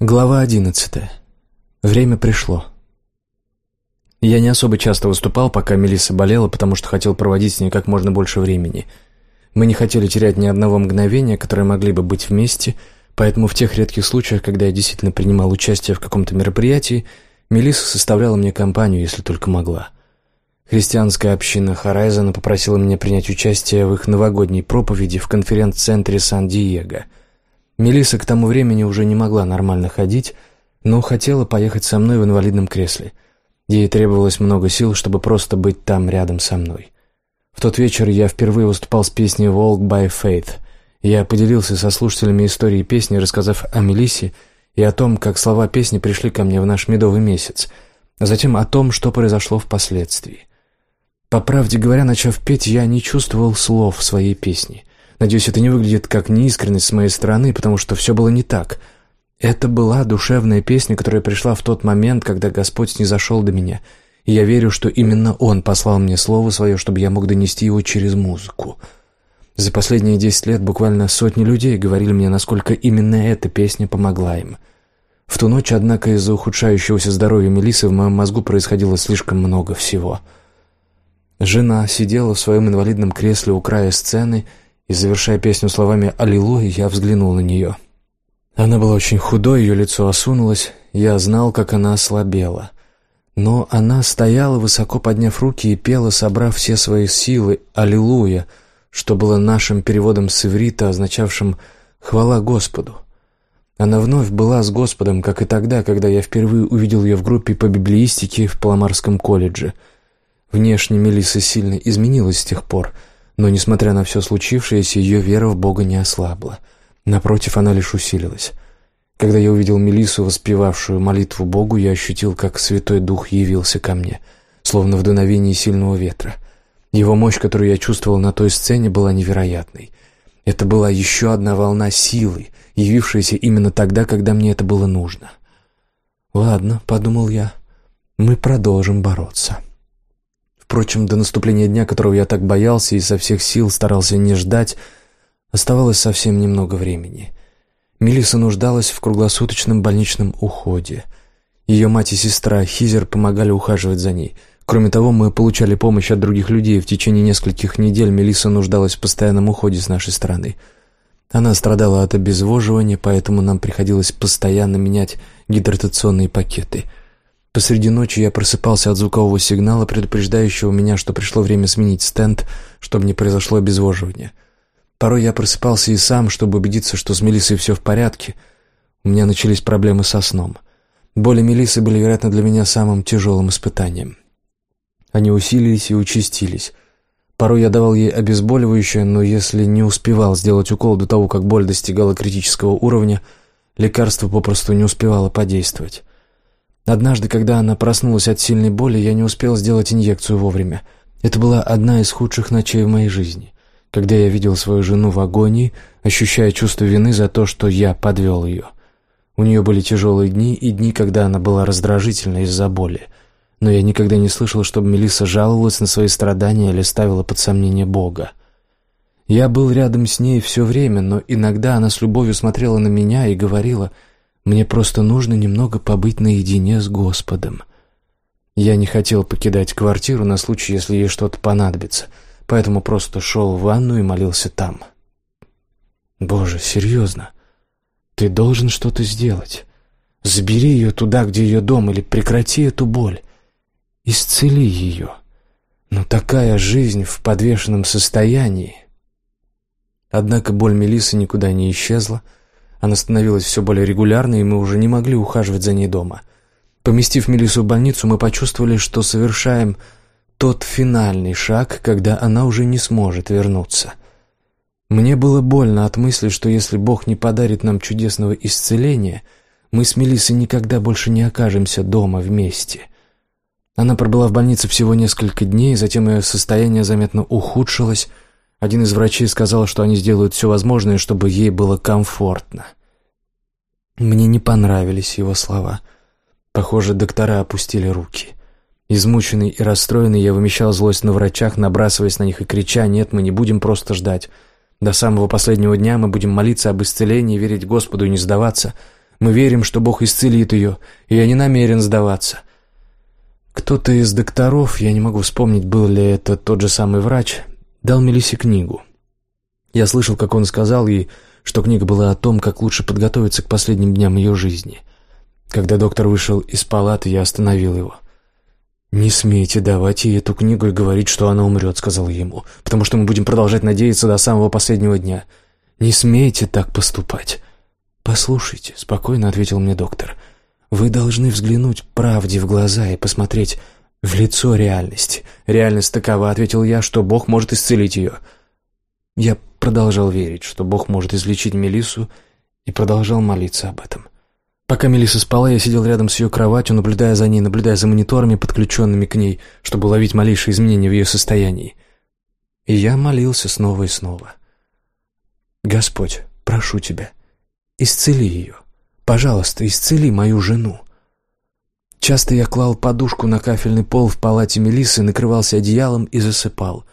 Глава одиннадцатая. Время пришло. Я не особо часто выступал, пока Мелисса болела, потому что хотел проводить с ней как можно больше времени. Мы не хотели терять ни одного мгновения, которые могли бы быть вместе, поэтому в тех редких случаях, когда я действительно принимал участие в каком-то мероприятии, Мелисса составляла мне компанию, если только могла. Христианская община Хорайзена попросила меня принять участие в их новогодней проповеди в конференц-центре Сан-Диего – Мелисса к тому времени уже не могла нормально ходить, но хотела поехать со мной в инвалидном кресле. Ей требовалось много сил, чтобы просто быть там рядом со мной. В тот вечер я впервые выступал с песней «Walk by Faith». Я поделился со слушателями историей песни, рассказав о Мелиссе и о том, как слова песни пришли ко мне в наш медовый месяц, а затем о том, что произошло впоследствии. По правде говоря, начав петь, я не чувствовал слов своей песне. Надеюсь, это не выглядит как неискренность с моей стороны, потому что все было не так. Это была душевная песня, которая пришла в тот момент, когда Господь снизошел до меня, и я верю, что именно Он послал мне слово свое, чтобы я мог донести его через музыку. За последние десять лет буквально сотни людей говорили мне, насколько именно эта песня помогла им. В ту ночь, однако, из-за ухудшающегося здоровья Мелисы в моем мозгу происходило слишком много всего. Жена сидела в своем инвалидном кресле у края сцены и, завершая песню словами «Аллилуйя», я взглянул на нее. Она была очень худой, ее лицо осунулось, я знал, как она ослабела. Но она стояла, высоко подняв руки, и пела, собрав все свои силы «Аллилуйя», что было нашим переводом с иврита, означавшим «хвала Господу». Она вновь была с Господом, как и тогда, когда я впервые увидел ее в группе по библеистике в Паламарском колледже. Внешне Мелисса сильно изменилась с тех пор — но, несмотря на все случившееся, ее вера в Бога не ослабла. Напротив, она лишь усилилась. Когда я увидел Мелиссу, воспевавшую молитву Богу, я ощутил, как Святой Дух явился ко мне, словно в дуновении сильного ветра. Его мощь, которую я чувствовал на той сцене, была невероятной. Это была еще одна волна силы, явившаяся именно тогда, когда мне это было нужно. «Ладно», — подумал я, — «мы продолжим бороться». Впрочем, до наступления дня, которого я так боялся и со всех сил старался не ждать, оставалось совсем немного времени. Мелисса нуждалась в круглосуточном больничном уходе. Ее мать и сестра Хизер помогали ухаживать за ней. Кроме того, мы получали помощь от других людей. В течение нескольких недель Мелисса нуждалась в постоянном уходе с нашей стороны. Она страдала от обезвоживания, поэтому нам приходилось постоянно менять гидратационные пакеты – Посреди ночи я просыпался от звукового сигнала, предупреждающего меня, что пришло время сменить стенд, чтобы не произошло обезвоживание. Порой я просыпался и сам, чтобы убедиться, что с Мелиссой все в порядке. У меня начались проблемы со сном. Боли Мелиссы были, вероятно, для меня самым тяжелым испытанием. Они усилились и участились. Порой я давал ей обезболивающее, но если не успевал сделать укол до того, как боль достигала критического уровня, лекарство попросту не успевало подействовать. Однажды, когда она проснулась от сильной боли, я не успел сделать инъекцию вовремя. Это была одна из худших ночей в моей жизни, когда я видел свою жену в агонии, ощущая чувство вины за то, что я подвел ее. У нее были тяжелые дни и дни, когда она была раздражительна из-за боли. Но я никогда не слышал, чтобы Мелисса жаловалась на свои страдания или ставила под сомнение Бога. Я был рядом с ней все время, но иногда она с любовью смотрела на меня и говорила — мне просто нужно немного побыть наедине с Господом. Я не хотел покидать квартиру на случай, если ей что-то понадобится, поэтому просто шел в ванну и молился там. «Боже, серьезно? Ты должен что-то сделать. Забери ее туда, где ее дом, или прекрати эту боль. Исцели ее. Но такая жизнь в подвешенном состоянии...» Однако боль Мелисы никуда не исчезла, — она становилась все более регулярной, и мы уже не могли ухаживать за ней дома. Поместив Мелиссу в больницу, мы почувствовали, что совершаем тот финальный шаг, когда она уже не сможет вернуться. Мне было больно от мысли, что если Бог не подарит нам чудесного исцеления, мы с Мелиссой никогда больше не окажемся дома вместе. Она пробыла в больнице всего несколько дней, затем ее состояние заметно ухудшилось, один из врачей сказал, что они сделают все возможное, чтобы ей было комфортно. Мне не понравились его слова. Похоже, доктора опустили руки. Измученный и расстроенный, я вымещал злость на врачах, набрасываясь на них и крича «Нет, мы не будем просто ждать. До самого последнего дня мы будем молиться об исцелении, верить Господу и не сдаваться. Мы верим, что Бог исцелит ее, и я не намерен сдаваться. Кто-то из докторов, я не могу вспомнить, был ли это тот же самый врач, дал Мелисе книгу. Я слышал, как он сказал ей, что книга была о том, как лучше подготовиться к последним дням ее жизни. Когда доктор вышел из палаты, я остановил его. «Не смейте давать ей эту книгу и говорить, что она умрет», — сказал ему, «потому что мы будем продолжать надеяться до самого последнего дня. Не смейте так поступать». «Послушайте», — спокойно ответил мне доктор, «вы должны взглянуть правде в глаза и посмотреть в лицо реальности. Реальность такова», — ответил я, — «что Бог может исцелить ее». Я продолжал верить, что Бог может излечить Мелиссу, и продолжал молиться об этом. Пока Мелисса спала, я сидел рядом с ее кроватью, наблюдая за ней, наблюдая за мониторами, подключенными к ней, чтобы ловить малейшие изменения в ее состоянии. И я молился снова и снова. «Господь, прошу Тебя, исцели ее. Пожалуйста, исцели мою жену». Часто я клал подушку на кафельный пол в палате Мелиссы, накрывался одеялом и засыпал.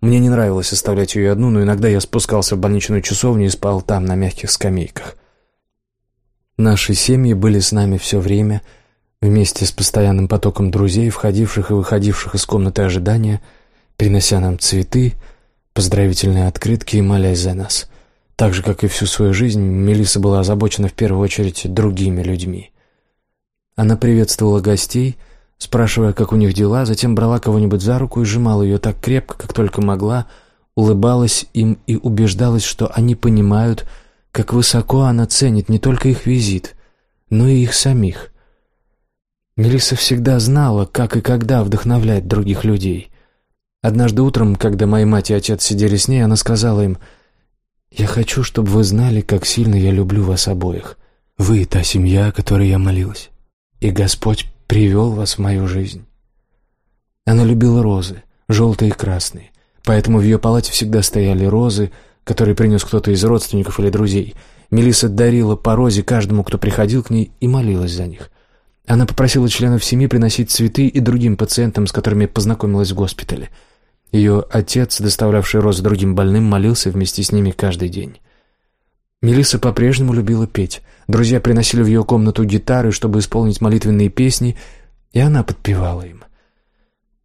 Мне не нравилось оставлять ее одну, но иногда я спускался в больничную часовню и спал там, на мягких скамейках. Наши семьи были с нами все время, вместе с постоянным потоком друзей, входивших и выходивших из комнаты ожидания, принося нам цветы, поздравительные открытки и молясь за нас. Так же, как и всю свою жизнь, Мелисса была озабочена в первую очередь другими людьми. Она приветствовала гостей, спрашивая, как у них дела, затем брала кого-нибудь за руку и сжимала ее так крепко, как только могла, улыбалась им и убеждалась, что они понимают, как высоко она ценит не только их визит, но и их самих. Мелисса всегда знала, как и когда вдохновлять других людей. Однажды утром, когда моя мать и отец сидели с ней, она сказала им, «Я хочу, чтобы вы знали, как сильно я люблю вас обоих. Вы — та семья, о которой я молилась, и Господь привел вас в мою жизнь». Она любила розы, желтые и красные, поэтому в ее палате всегда стояли розы, который принес кто-то из родственников или друзей. Мелисса дарила по розе каждому, кто приходил к ней, и молилась за них. Она попросила членов семьи приносить цветы и другим пациентам, с которыми познакомилась в госпитале. Ее отец, доставлявший розы другим больным, молился вместе с ними каждый день. Мелисса по-прежнему любила петь. Друзья приносили в ее комнату гитары, чтобы исполнить молитвенные песни, и она подпевала им.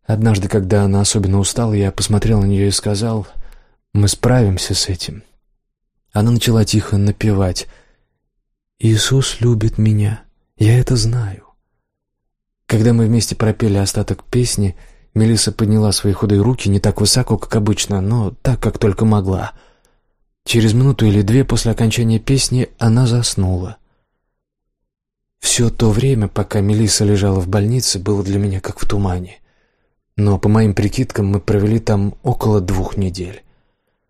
Однажды, когда она особенно устала, я посмотрел на нее и сказал мы справимся с этим. Она начала тихо напевать. «Иисус любит меня, я это знаю». Когда мы вместе пропели остаток песни, Мелисса подняла свои худые руки не так высоко, как обычно, но так, как только могла. Через минуту или две после окончания песни она заснула. Все то время, пока Мелисса лежала в больнице, было для меня как в тумане. Но, по моим прикидкам, мы провели там около двух недель.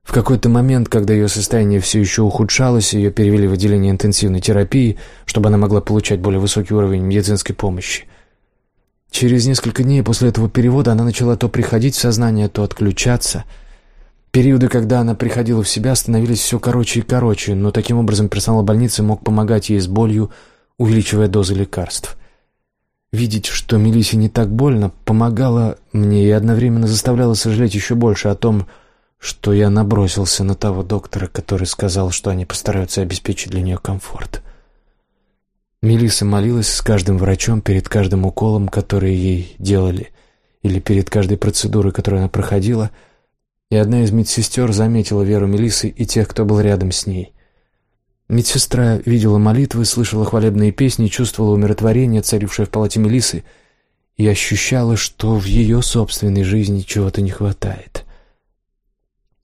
В какой-то момент, когда ее состояние все еще ухудшалось, ее перевели в отделение интенсивной терапии, чтобы она могла получать более высокий уровень медицинской помощи. Через несколько дней после этого перевода она начала то приходить в сознание, то отключаться. Периоды, когда она приходила в себя, становились все короче и короче, но таким образом персонал больницы мог помогать ей с болью, увеличивая дозы лекарств. Видеть, что Мелисе не так больно, помогало мне и одновременно заставляло сожалеть еще больше о том, что я набросился на того доктора, который сказал, что они постараются обеспечить для нее комфорт. Мелисса молилась с каждым врачом перед каждым уколом, который ей делали, или перед каждой процедурой, которую она проходила, и одна из медсестер заметила веру Мелисы и тех, кто был рядом с ней. Медсестра видела молитвы, слышала хвалебные песни, чувствовала умиротворение, царившее в палате Мелисы, и ощущала, что в ее собственной жизни чего-то не хватает.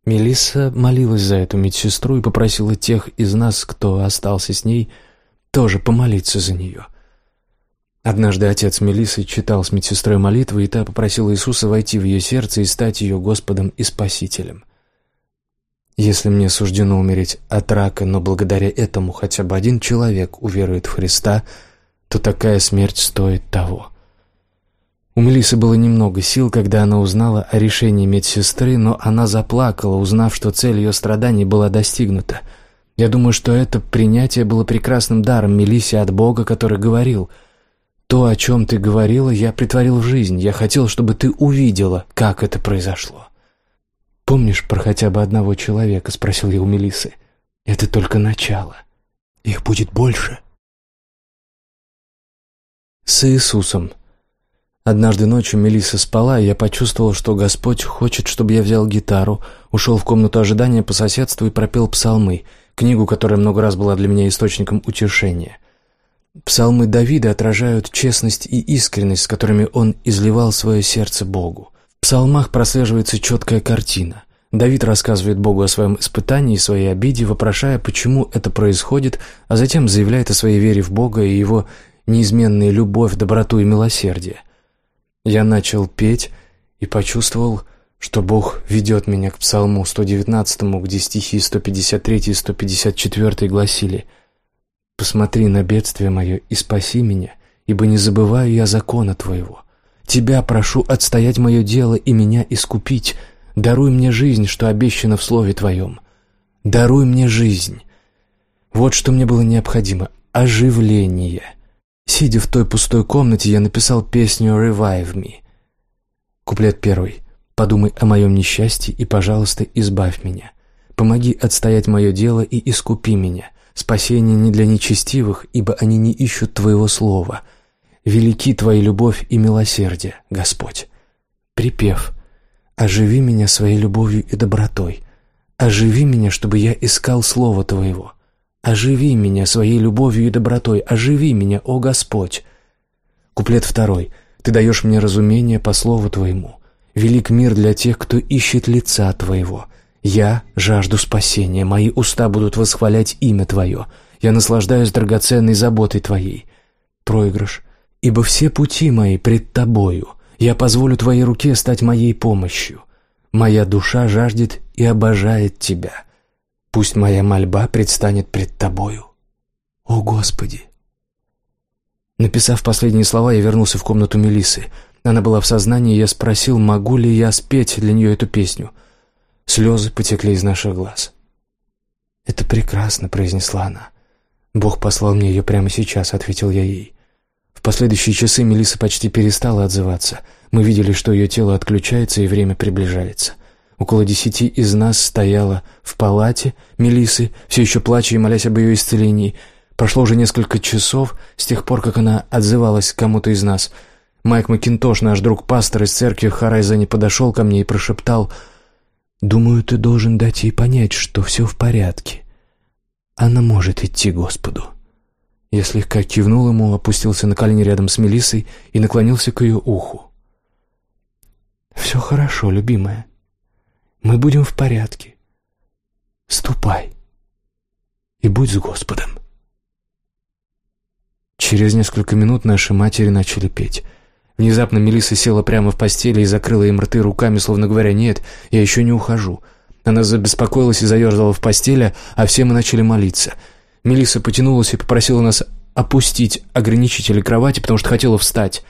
Мелисса молилась за эту медсестру и попросила тех из нас, кто остался с ней, тоже помолиться за нее. Однажды отец Мелиссы читал с медсестрой молитвы, и та попросила Иисуса войти в ее сердце и стать ее Господом и Спасителем. Если мне суждено умереть от рака, но благодаря этому хотя бы один человек уверует в Христа, то такая смерть стоит того. У Мелисы было немного сил, когда она узнала о решении медсестры, но она заплакала, узнав, что цель ее страданий была достигнута. Я думаю, что это принятие было прекрасным даром Мелисе от Бога, который говорил «То, о чем ты говорила, я притворил в жизнь. Я хотел, чтобы ты увидела, как это произошло». «Помнишь про хотя бы одного человека?» — спросил я у Мелисы. «Это только начало. Их будет больше». С Иисусом. Однажды ночью Мелисса спала, и я почувствовал, что Господь хочет, чтобы я взял гитару, ушел в комнату ожидания по соседству и пропел псалмы, книгу, которая много раз была для меня источником утешения. Псалмы Давида отражают честность и искренность, с которыми он изливал свое сердце Богу. В псалмах прослеживается четкая картина. Давид рассказывает Богу о своем испытании и своей обиде, вопрошая, почему это происходит, а затем заявляет о своей вере в Бога и его неизменной любовь, доброту и милосердие. Я начал петь и почувствовал, что Бог ведет меня к Псалму 119, где стихи 153 и 154 гласили «Посмотри на бедствие мое и спаси меня, ибо не забываю я закона Твоего. Тебя прошу отстоять мое дело и меня искупить. Даруй мне жизнь, что обещано в Слове Твоем. Даруй мне жизнь». Вот что мне было необходимо — оживление — Сидя в той пустой комнате, я написал песню «Revive Me». Куплет первый. «Подумай о моем несчастье и, пожалуйста, избавь меня. Помоги отстоять мое дело и искупи меня. Спасение не для нечестивых, ибо они не ищут Твоего слова. Велики Твоя любовь и милосердие, Господь». Припев. «Оживи меня своей любовью и добротой. Оживи меня, чтобы я искал Слово Твоего. Оживи меня своей любовью и добротой, оживи меня, о Господь. Куплет второй. Ты даешь мне разумение по слову Твоему. Велик мир для тех, кто ищет лица Твоего. Я жажду спасения, мои уста будут восхвалять имя Твое. Я наслаждаюсь драгоценной заботой Твоей. Проигрыш. Ибо все пути мои пред Тобою. Я позволю Твоей руке стать моей помощью. Моя душа жаждет и обожает Тебя. Пусть моя мольба предстанет пред Тобою. О, Господи!» Написав последние слова, я вернулся в комнату Мелисы. Она была в сознании, и я спросил, могу ли я спеть для нее эту песню. Слезы потекли из наших глаз. «Это прекрасно», — произнесла она. «Бог послал мне ее прямо сейчас», — ответил я ей. В последующие часы Мелиса почти перестала отзываться. Мы видели, что ее тело отключается и время приближается. Около десяти из нас стояло в палате Мелисы, все еще плача и молясь об ее исцелении. Прошло уже несколько часов с тех пор, как она отзывалась кому-то из нас. Майк Макинтош, наш друг-пастор из церкви в Харайзене, подошел ко мне и прошептал, «Думаю, ты должен дать ей понять, что все в порядке. Она может идти Господу». Я слегка кивнул ему, опустился на колени рядом с Мелиссой и наклонился к ее уху. «Все хорошо, любимая. Мы будем в порядке. Ступай и будь с Господом. Через несколько минут наши матери начали петь. Внезапно Мелисса села прямо в постели и закрыла им рты руками, словно говоря, «Нет, я еще не ухожу». Она забеспокоилась и заерзала в постели, а все мы начали молиться. Мелисса потянулась и попросила нас опустить ограничители кровати, потому что хотела встать.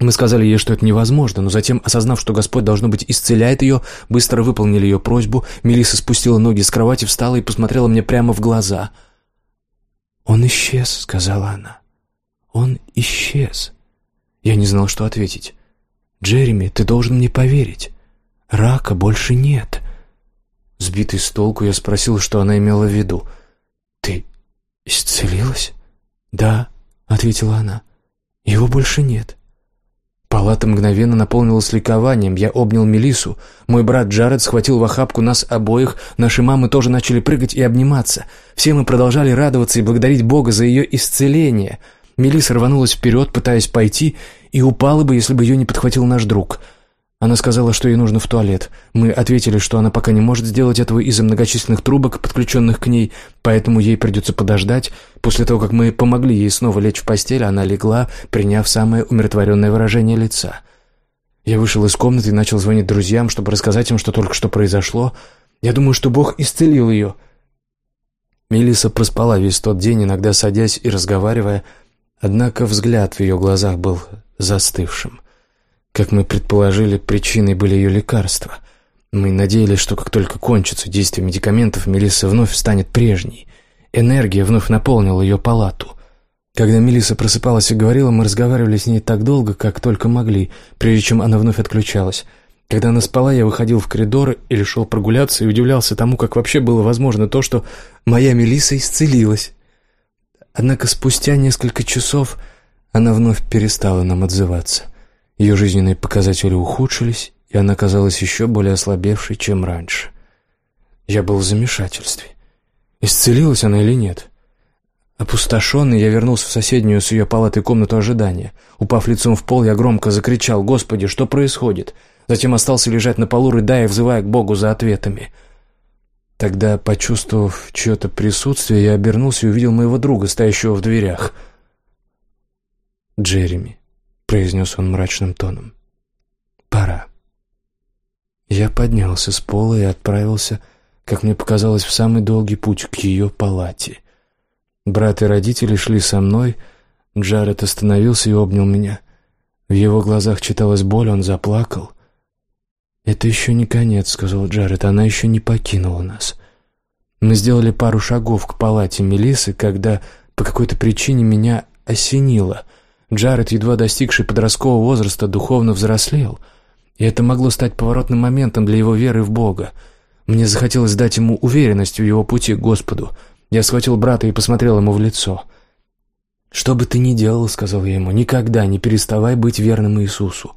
Мы сказали ей, что это невозможно, но затем, осознав, что Господь, должно быть, исцеляет ее, быстро выполнили ее просьбу. Мелисса спустила ноги с кровати, встала и посмотрела мне прямо в глаза. «Он исчез», — сказала она. «Он исчез». Я не знал, что ответить. «Джереми, ты должен мне поверить. Рака больше нет». Сбитый с толку, я спросил, что она имела в виду. «Ты исцелилась?» «Да», — ответила она. «Его больше нет». Палата мгновенно наполнилась ликованием. Я обнял Мелису. Мой брат Джаред схватил в охапку нас обоих. Наши мамы тоже начали прыгать и обниматься. Все мы продолжали радоваться и благодарить Бога за ее исцеление. Мелиса рванулась вперед, пытаясь пойти, и упала бы, если бы ее не подхватил наш друг — она сказала, что ей нужно в туалет. Мы ответили, что она пока не может сделать этого из-за многочисленных трубок, подключенных к ней, поэтому ей придется подождать. После того, как мы помогли ей снова лечь в постель, она легла, приняв самое умиротворенное выражение лица. Я вышел из комнаты и начал звонить друзьям, чтобы рассказать им, что только что произошло. Я думаю, что Бог исцелил ее. Мелисса проспала весь тот день, иногда садясь и разговаривая, однако взгляд в ее глазах был застывшим. Как мы предположили, причиной были ее лекарства. Мы надеялись, что как только кончится действие медикаментов, Мелисса вновь станет прежней. Энергия вновь наполнила ее палату. Когда Мелисса просыпалась и говорила, мы разговаривали с ней так долго, как только могли, прежде чем она вновь отключалась. Когда она спала, я выходил в коридор или шел прогуляться и удивлялся тому, как вообще было возможно то, что моя Мелисса исцелилась. Однако спустя несколько часов Она вновь перестала нам отзываться. Ее жизненные показатели ухудшились, и она казалась еще более ослабевшей, чем раньше. Я был в замешательстве. Исцелилась она или нет? Опустошенный, я вернулся в соседнюю с ее палатой комнату ожидания. Упав лицом в пол, я громко закричал «Господи, что происходит?». Затем остался лежать на полу, рыдая взывая к Богу за ответами. Тогда, почувствовав чье-то присутствие, я обернулся и увидел моего друга, стоящего в дверях. «Джереми», — произнес он мрачным тоном, — «пора». Я поднялся с пола и отправился, как мне показалось, в самый долгий путь к ее палате. Брат и родители шли со мной. Джаред остановился и обнял меня. В его глазах читалась боль, он заплакал. «Это еще не конец», — сказал Джаред, — «она еще не покинула нас». Мы сделали пару шагов к палате Мелисы, когда по какой-то причине меня осенило. Джаред, едва достигший подросткового возраста, духовно взрослел — и это могло стать поворотным моментом для его веры в Бога. Мне захотелось дать ему уверенность в его пути к Господу. Я схватил брата и посмотрел ему в лицо. «Что бы ты ни делал, — сказал я ему, — никогда не переставай быть верным Иисусу.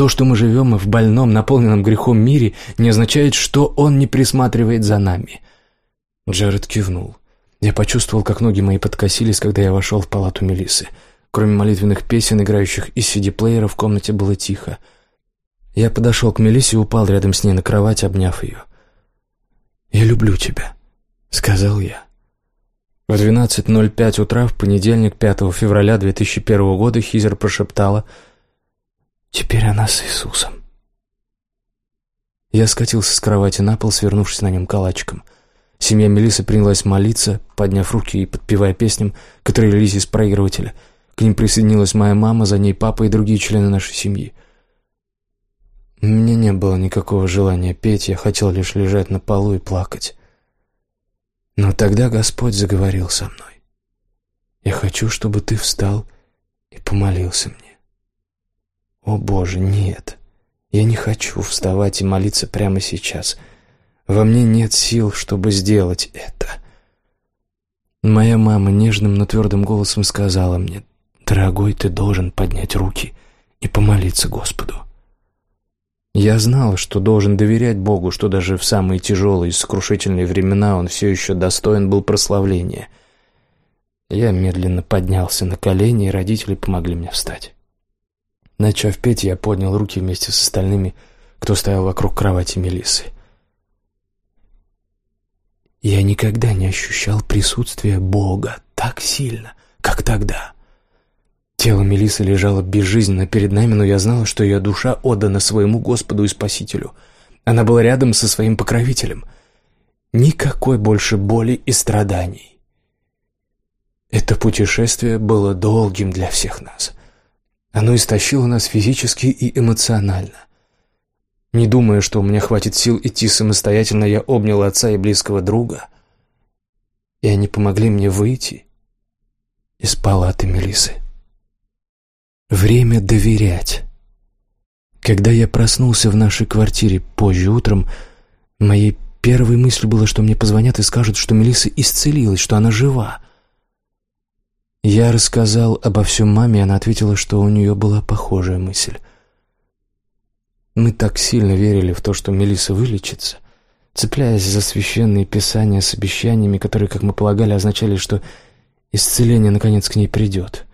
То, что мы живем в больном, наполненном грехом мире, не означает, что Он не присматривает за нами». Джаред кивнул. Я почувствовал, как ноги мои подкосились, когда я вошел в палату Мелисы. Кроме молитвенных песен, играющих из CD-плеера, в комнате было тихо. Я подошел к Мелиссе и упал рядом с ней на кровать, обняв ее. «Я люблю тебя», — сказал я. В 12.05 утра в понедельник, 5 февраля 2001 года, Хизер прошептала «Теперь она с Иисусом». Я скатился с кровати на пол, свернувшись на нем калачиком. Семья Мелисы принялась молиться, подняв руки и подпевая песням, которые лились из проигрывателя. К ним присоединилась моя мама, за ней папа и другие члены нашей семьи. Мне не было никакого желания петь, я хотел лишь лежать на полу и плакать. Но тогда Господь заговорил со мной. «Я хочу, чтобы ты встал и помолился мне». «О Боже, нет! Я не хочу вставать и молиться прямо сейчас. Во мне нет сил, чтобы сделать это». Моя мама нежным, но твердым голосом сказала мне, «Дорогой, ты должен поднять руки и помолиться Господу». Я знал, что должен доверять Богу, что даже в самые тяжелые и сокрушительные времена он все еще достоин был прославления. Я медленно поднялся на колени, и родители помогли мне встать. Начав петь, я поднял руки вместе с остальными, кто стоял вокруг кровати Мелисы. Я никогда не ощущал присутствия Бога так сильно, как тогда. Тело Мелисы лежало безжизненно перед нами, но я знала, что ее душа отдана своему Господу и Спасителю. Она была рядом со своим покровителем. Никакой больше боли и страданий. Это путешествие было долгим для всех нас. Оно истощило нас физически и эмоционально. Не думая, что у меня хватит сил идти самостоятельно, я обнял отца и близкого друга, и они помогли мне выйти из палаты Мелисы. Время доверять. Когда я проснулся в нашей квартире позже утром, моей первой мыслью было, что мне позвонят и скажут, что Мелисса исцелилась, что она жива. Я рассказал обо всем маме, и она ответила, что у нее была похожая мысль. Мы так сильно верили в то, что Мелисса вылечится, цепляясь за священные писания с обещаниями, которые, как мы полагали, означали, что исцеление наконец к ней придет.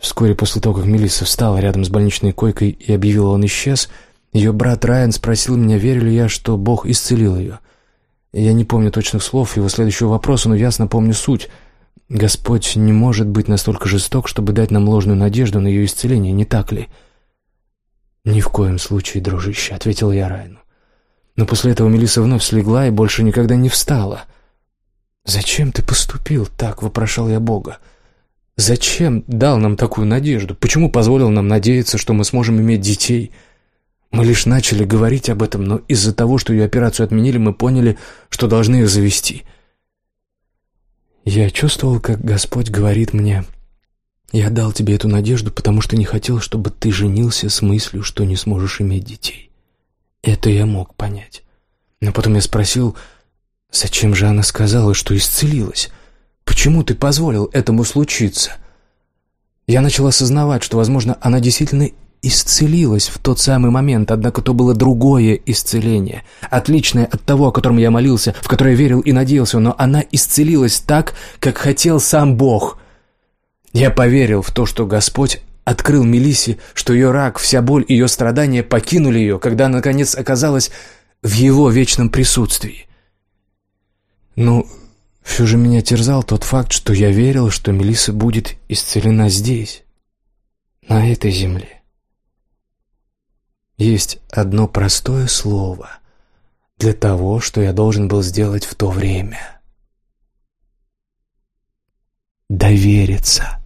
Вскоре после того, как Мелисса встала рядом с больничной койкой и объявила, он исчез, ее брат Райан спросил меня, верю ли я, что Бог исцелил ее. Я не помню точных слов его следующего вопроса, но ясно помню суть. Господь не может быть настолько жесток, чтобы дать нам ложную надежду на ее исцеление, не так ли? «Ни в коем случае, дружище», — ответил я Райану. Но после этого Мелисса вновь слегла и больше никогда не встала. «Зачем ты поступил так?» — вопрошал я Бога. Зачем дал нам такую надежду? Почему позволил нам надеяться, что мы сможем иметь детей? Мы лишь начали говорить об этом, но из-за того, что ее операцию отменили, мы поняли, что должны их завести. Я чувствовал, как Господь говорит мне, «Я дал тебе эту надежду, потому что не хотел, чтобы ты женился с мыслью, что не сможешь иметь детей». Это я мог понять. Но потом я спросил, зачем же она сказала, что исцелилась? Почему ты позволил этому случиться?» Я начал осознавать, что, возможно, она действительно исцелилась в тот самый момент, однако то было другое исцеление, отличное от того, о котором я молился, в которое верил и надеялся, но она исцелилась так, как хотел сам Бог. Я поверил в то, что Господь открыл Мелиссе, что ее рак, вся боль, ее страдания покинули ее, когда она, наконец, оказалась в его вечном присутствии. Ну, все же меня терзал тот факт, что я верил, что Мелисса будет исцелена здесь, на этой земле. Есть одно простое слово для того, что я должен был сделать в то время. Довериться.